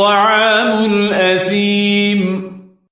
طعام الأثيم.